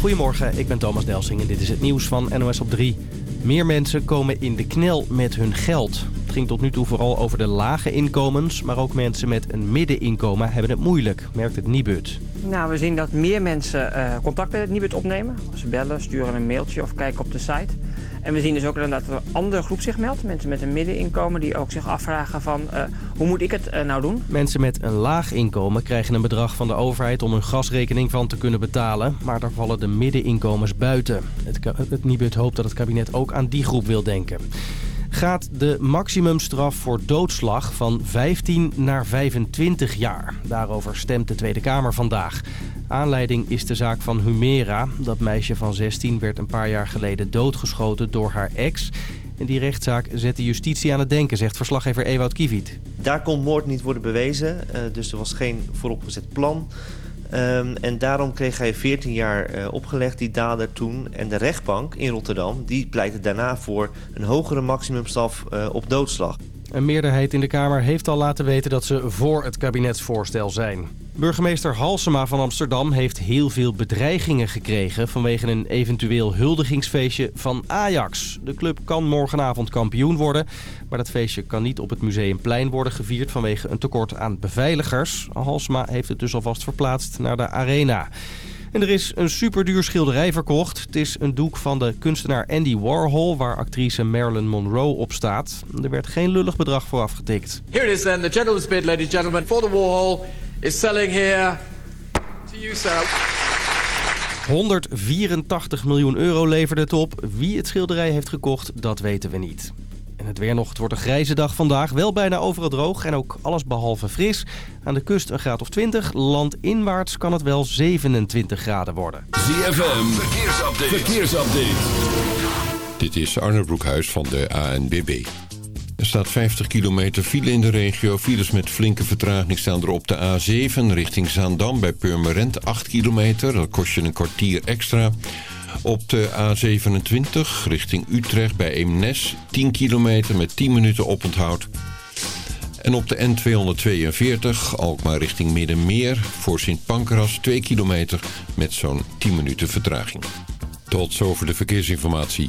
Goedemorgen, ik ben Thomas Delsing en dit is het nieuws van NOS op 3. Meer mensen komen in de knel met hun geld. Het ging tot nu toe vooral over de lage inkomens, maar ook mensen met een middeninkomen hebben het moeilijk, merkt het Nibud. Nou, we zien dat meer mensen uh, contact met het Nibud opnemen. Ze bellen, sturen een mailtje of kijken op de site. En we zien dus ook dat er een andere groep zich meldt. Mensen met een middeninkomen die ook zich afvragen van uh, hoe moet ik het uh, nou doen? Mensen met een laag inkomen krijgen een bedrag van de overheid om hun gasrekening van te kunnen betalen. Maar daar vallen de middeninkomens buiten. Het, het hoopt dat het kabinet ook aan die groep wil denken gaat de maximumstraf voor doodslag van 15 naar 25 jaar. Daarover stemt de Tweede Kamer vandaag. Aanleiding is de zaak van Humera. Dat meisje van 16 werd een paar jaar geleden doodgeschoten door haar ex. En die rechtszaak zet de justitie aan het denken, zegt verslaggever Ewout Kiviet. Daar kon moord niet worden bewezen, eh, dus er was geen vooropgezet plan. Um, en daarom kreeg hij 14 jaar uh, opgelegd, die dader toen. En de rechtbank in Rotterdam die pleitte daarna voor een hogere maximumstraf uh, op doodslag. Een meerderheid in de Kamer heeft al laten weten dat ze voor het kabinetsvoorstel zijn. Burgemeester Halsema van Amsterdam heeft heel veel bedreigingen gekregen... vanwege een eventueel huldigingsfeestje van Ajax. De club kan morgenavond kampioen worden... maar dat feestje kan niet op het Museumplein worden gevierd... vanwege een tekort aan beveiligers. Halsema heeft het dus alvast verplaatst naar de Arena. En er is een superduur schilderij verkocht. Het is een doek van de kunstenaar Andy Warhol... waar actrice Marilyn Monroe op staat. Er werd geen lullig bedrag voor afgetikt. Here it is then, the gentleman's bid, ladies and gentlemen, for the Warhol is selling here to you, sir. 184 miljoen euro leverde het op. Wie het schilderij heeft gekocht, dat weten we niet. En het weer nog, het wordt een grijze dag vandaag. Wel bijna overal droog en ook alles behalve fris. Aan de kust een graad of 20. Landinwaarts kan het wel 27 graden worden. ZFM, verkeersupdate. verkeersupdate. Dit is Arne Broekhuis van de ANBB. Staat 50 kilometer file in de regio. Files met flinke vertraging staan er op de A7 richting Zaandam bij Purmerend 8 kilometer. Dat kost je een kwartier extra. Op de A27 richting Utrecht bij Eemnes 10 kilometer met 10 minuten oponthoud. En op de N242 Alkmaar richting Middenmeer voor Sint Pancras 2 kilometer met zo'n 10 minuten vertraging. Tot zover de verkeersinformatie.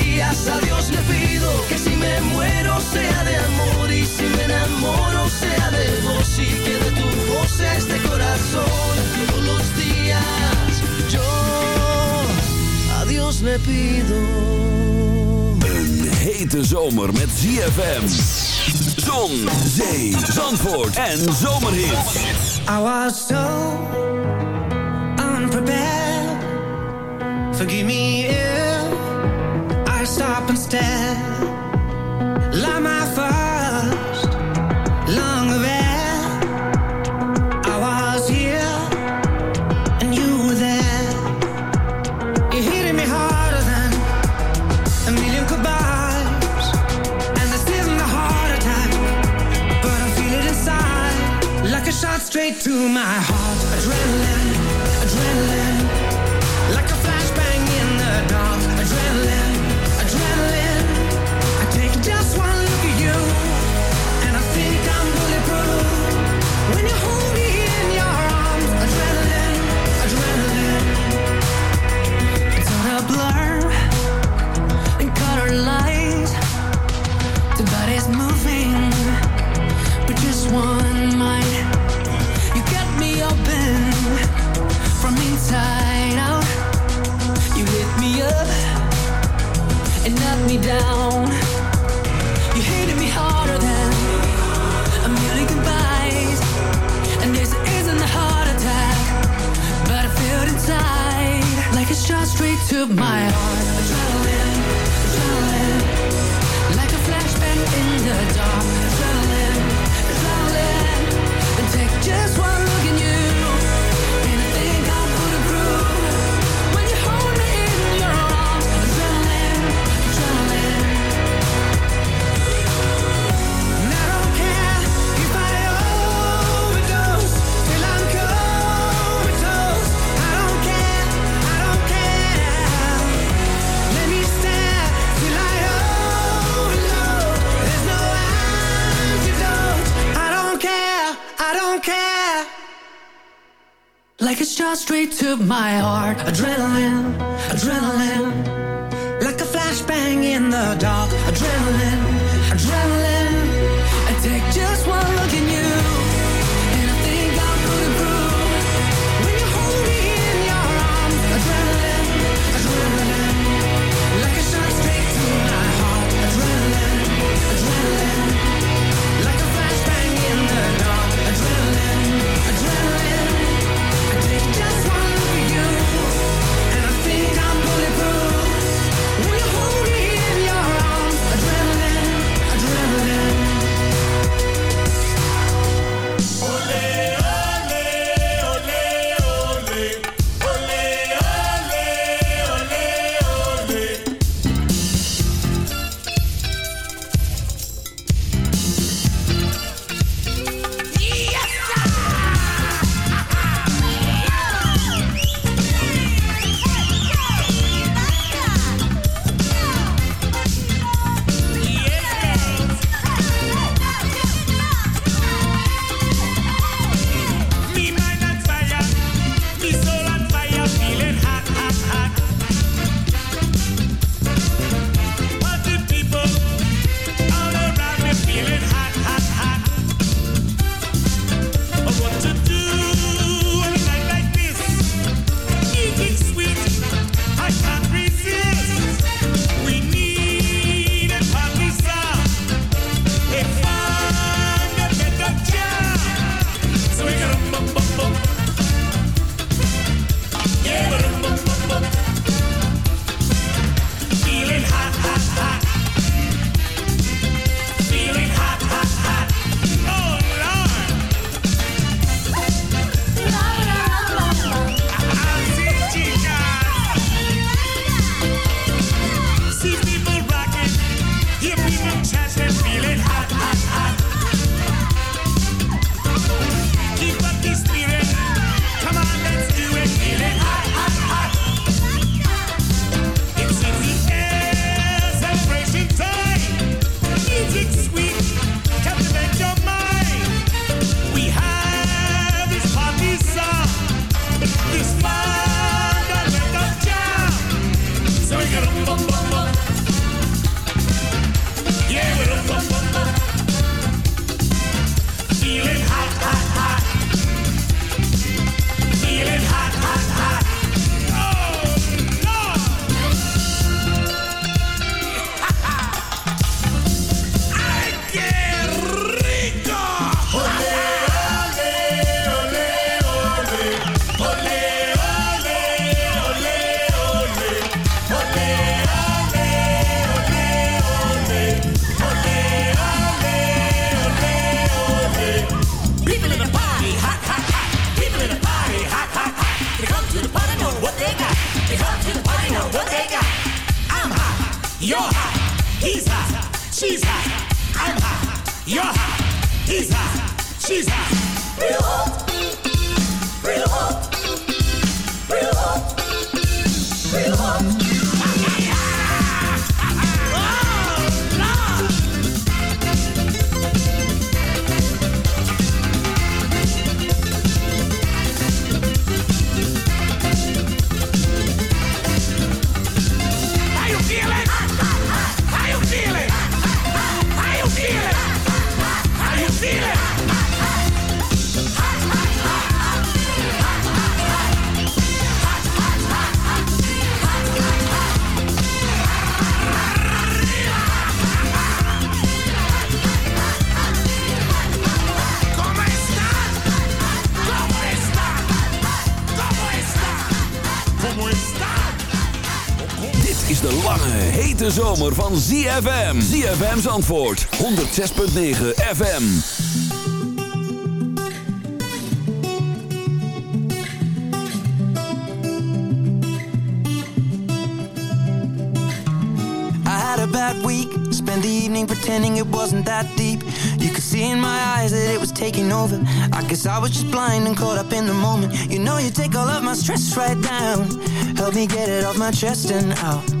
a Dios le pido que si me muero sea de amor y si me enamoro sea de vos y que de tu voz este corazón. Todos los días yo a Dios le pido. Een hete zomer met ZFM. Zon, zee, zandvoort en zomerhits. I was so unprepared. Forgive me if stand lange, hete zomer van ZFM. ZFM's antwoord, 106.9 FM. I had a bad week, spent the evening pretending it wasn't that deep. You could see in my eyes that it was taking over. I guess I was just blind and caught up in the moment. You know you take all of my stress right down. Help me get it off my chest and out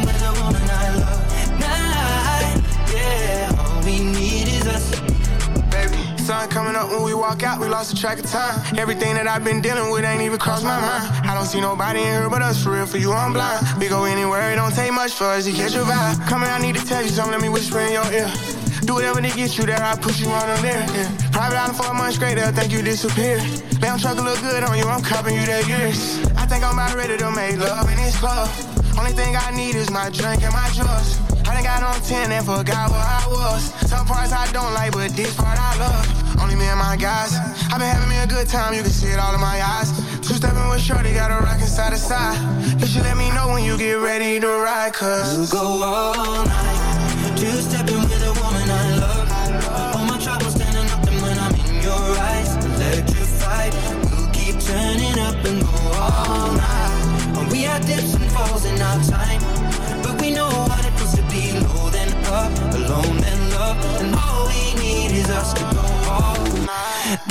Sun coming up when we walk out, we lost the track of time. Everything that I've been dealing with ain't even crossed my mind. I don't see nobody in here but us, for real, for you, I'm blind. We go anywhere, it don't take much for us to catch your vibe. Coming, I need to tell you something, let me whisper in your ear. Do whatever to get you there, I put you on them there. Yeah. Private island for a month straight, they'll think you disappeared. Lamb truck look good on you, I'm copping you that years. I think I'm about ready to make love in this club. Only thing I need is my drink and my drugs. I done got on 10 and forgot where I was. Some parts I don't like, but this part I love. Only me and my guys. i been having me a good time, you can see it all in my eyes. Two stepping with Shorty, got a rockin' side to side. You should let me know when you get ready to ride, cause We'll go all night. Two-stepping with a woman I love. All my troubles standing nothing when I'm in your eyes. Electrified, we'll keep turning up and go all night. We had dips and falls in our time, but we know what it feels to be low then up, alone and all we need is us to go all night.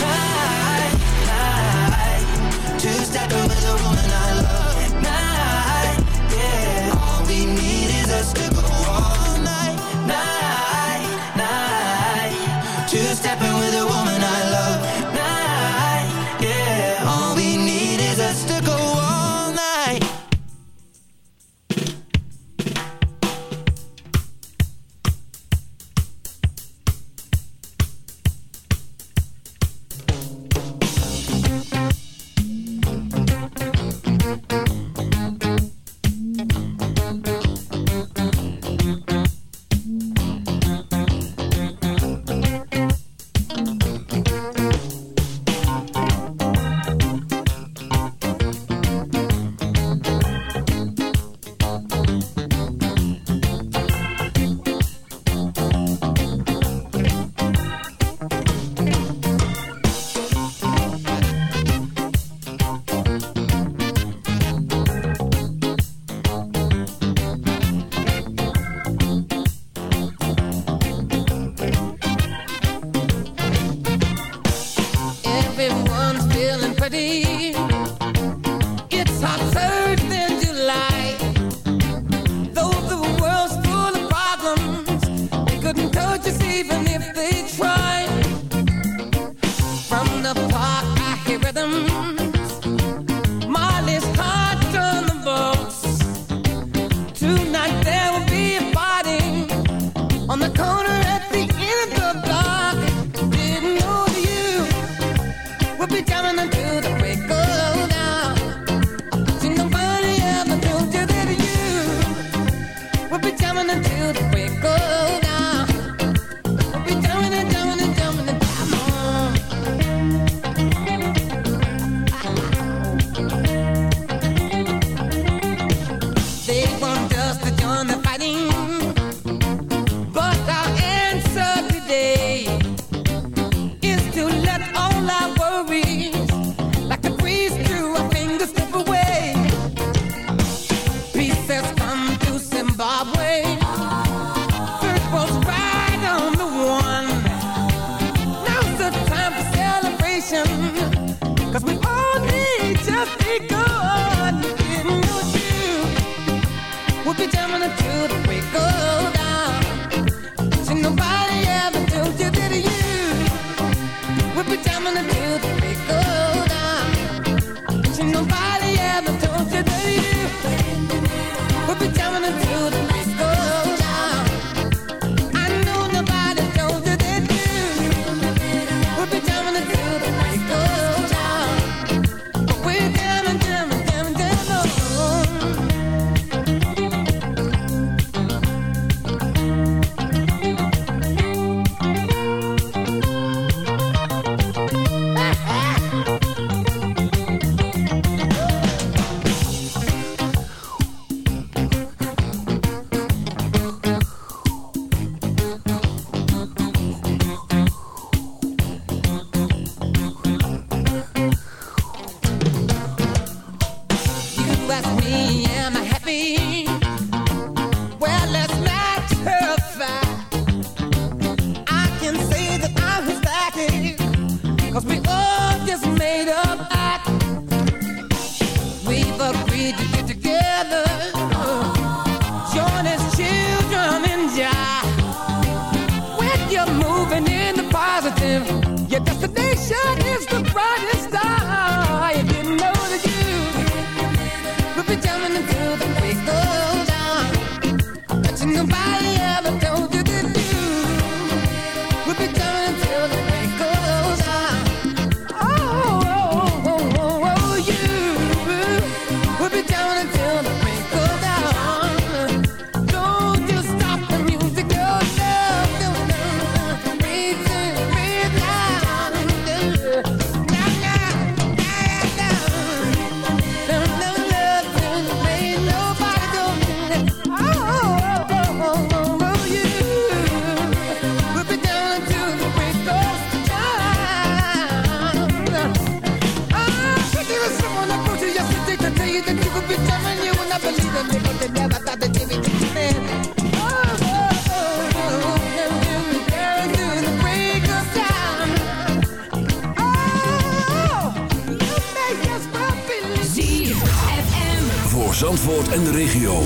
En de regio.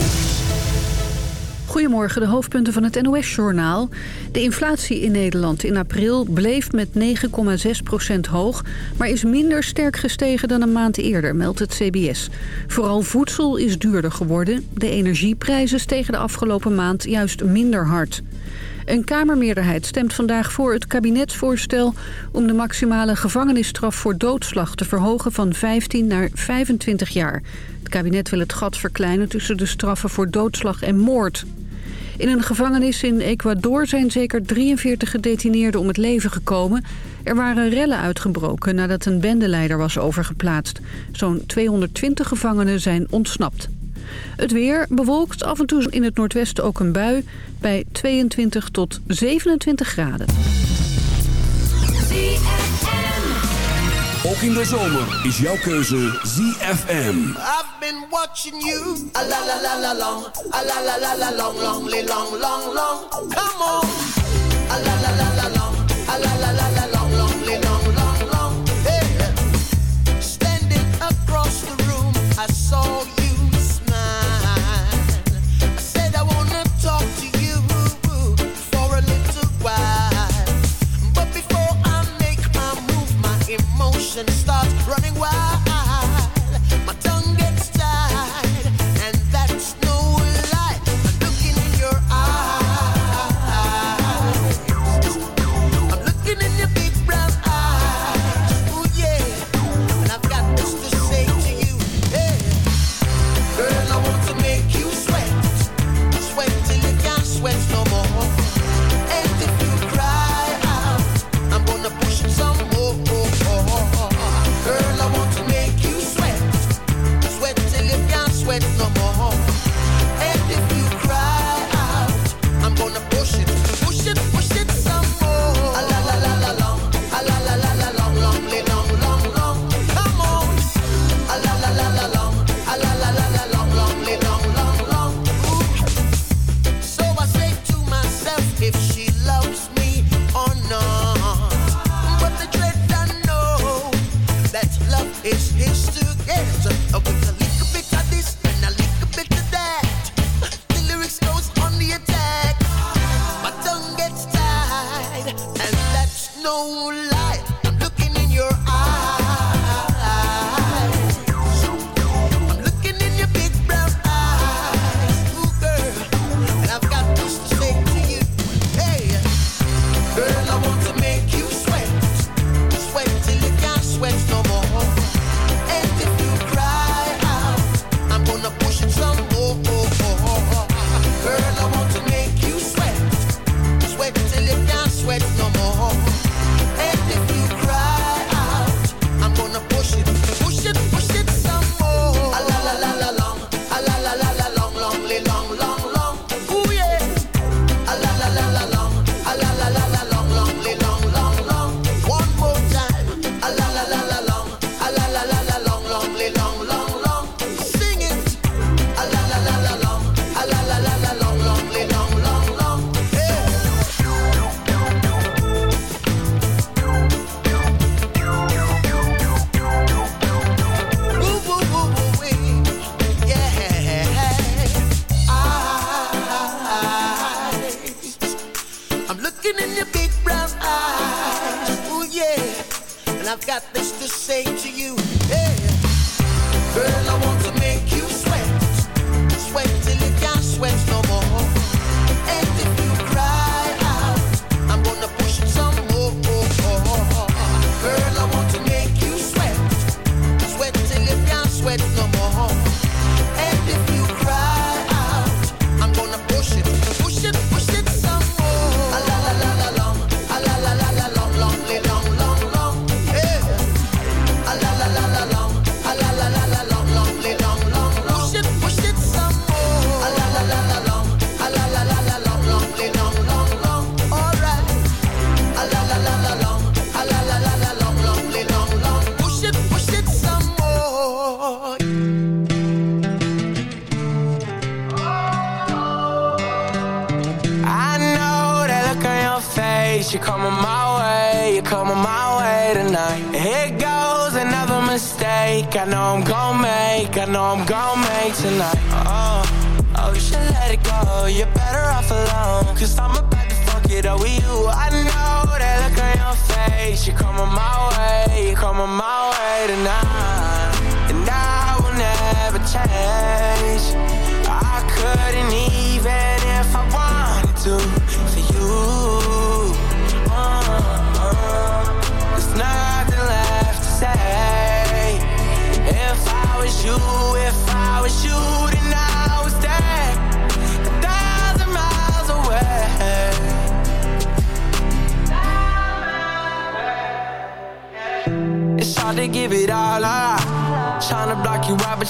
Goedemorgen, de hoofdpunten van het NOS-journaal. De inflatie in Nederland in april bleef met 9,6% hoog... maar is minder sterk gestegen dan een maand eerder, meldt het CBS. Vooral voedsel is duurder geworden. De energieprijzen stegen de afgelopen maand juist minder hard. Een Kamermeerderheid stemt vandaag voor het kabinetsvoorstel... om de maximale gevangenisstraf voor doodslag te verhogen van 15 naar 25 jaar. Het kabinet wil het gat verkleinen tussen de straffen voor doodslag en moord. In een gevangenis in Ecuador zijn zeker 43 gedetineerden om het leven gekomen. Er waren rellen uitgebroken nadat een bendeleider was overgeplaatst. Zo'n 220 gevangenen zijn ontsnapt. Het weer bewolkt, af en toe in het noordwesten ook een bui... bij 22 tot 27 graden. Ook in de zomer is jouw keuze ZFM. I've been watching you. A la la la la long. A la la la la long, long, li- long, long, long. Come on. A la la la la long. A la la la la long, long, li- long, long, long. Hey. Standing across the room, I saw you It starts running wild.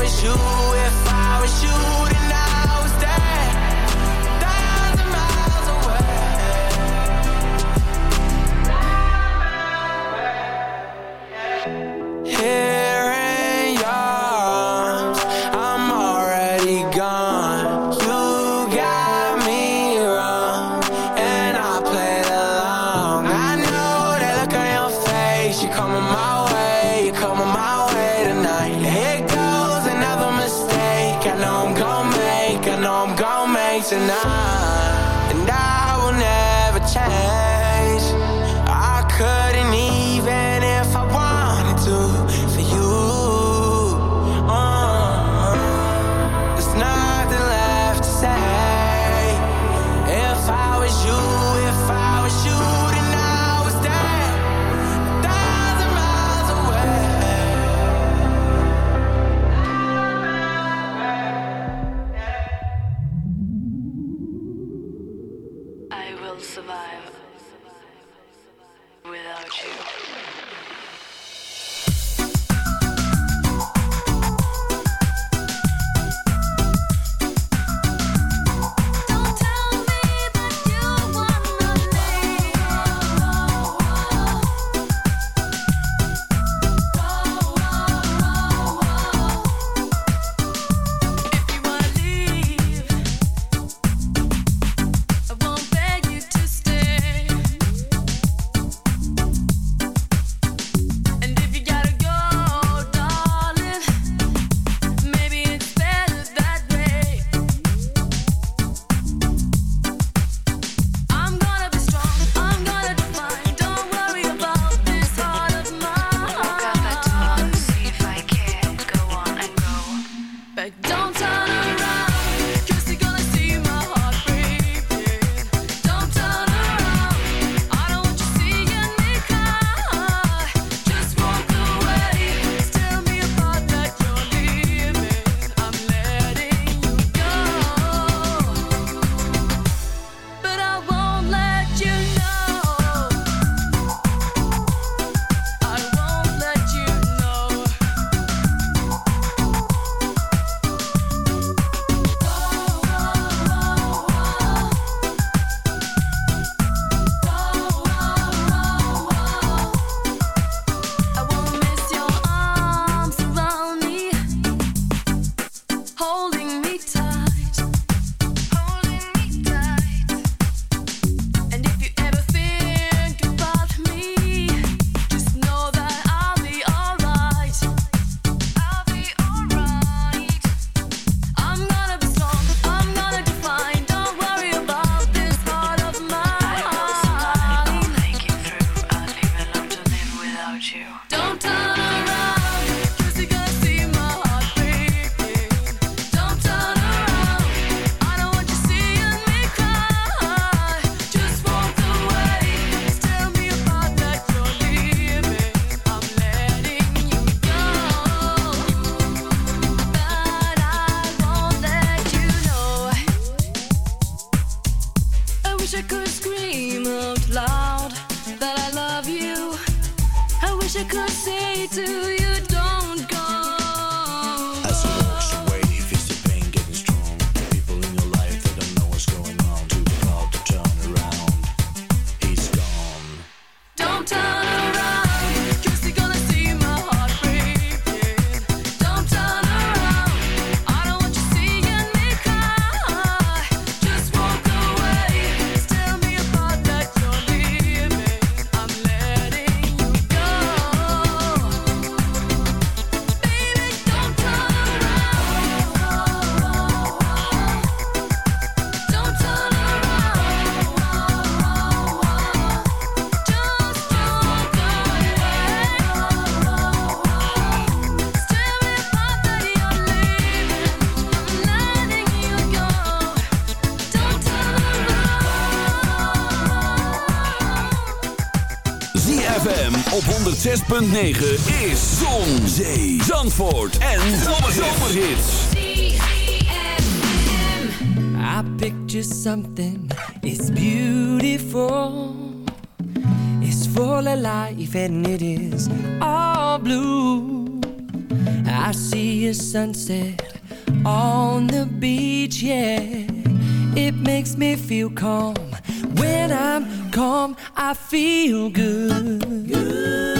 was you, if I was you, 106.9 is Zon, Zee, Zandvoort en Zomerhits. I picture something, it's beautiful. It's full of life and it is all blue. I see a sunset on the beach, yeah. It makes me feel calm. When I'm calm, I feel good. good.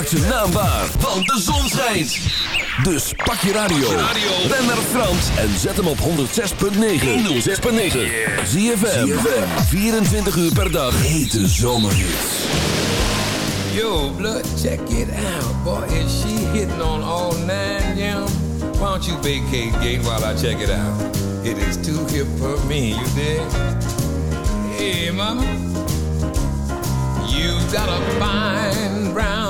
Maak zijn naam waar, want de zon schijnt. Dus pak je radio. Ben naar Frans en zet hem op 106.9. 106.9. ZFM. 24 uur per dag. Hete zomerhits. Yo, blood, check it out. Boy, is she hitting on all nine, yeah. Why don't you vacate gate while I check it out? It is too hip for me, you dig? Hey, mama. You got a fine brown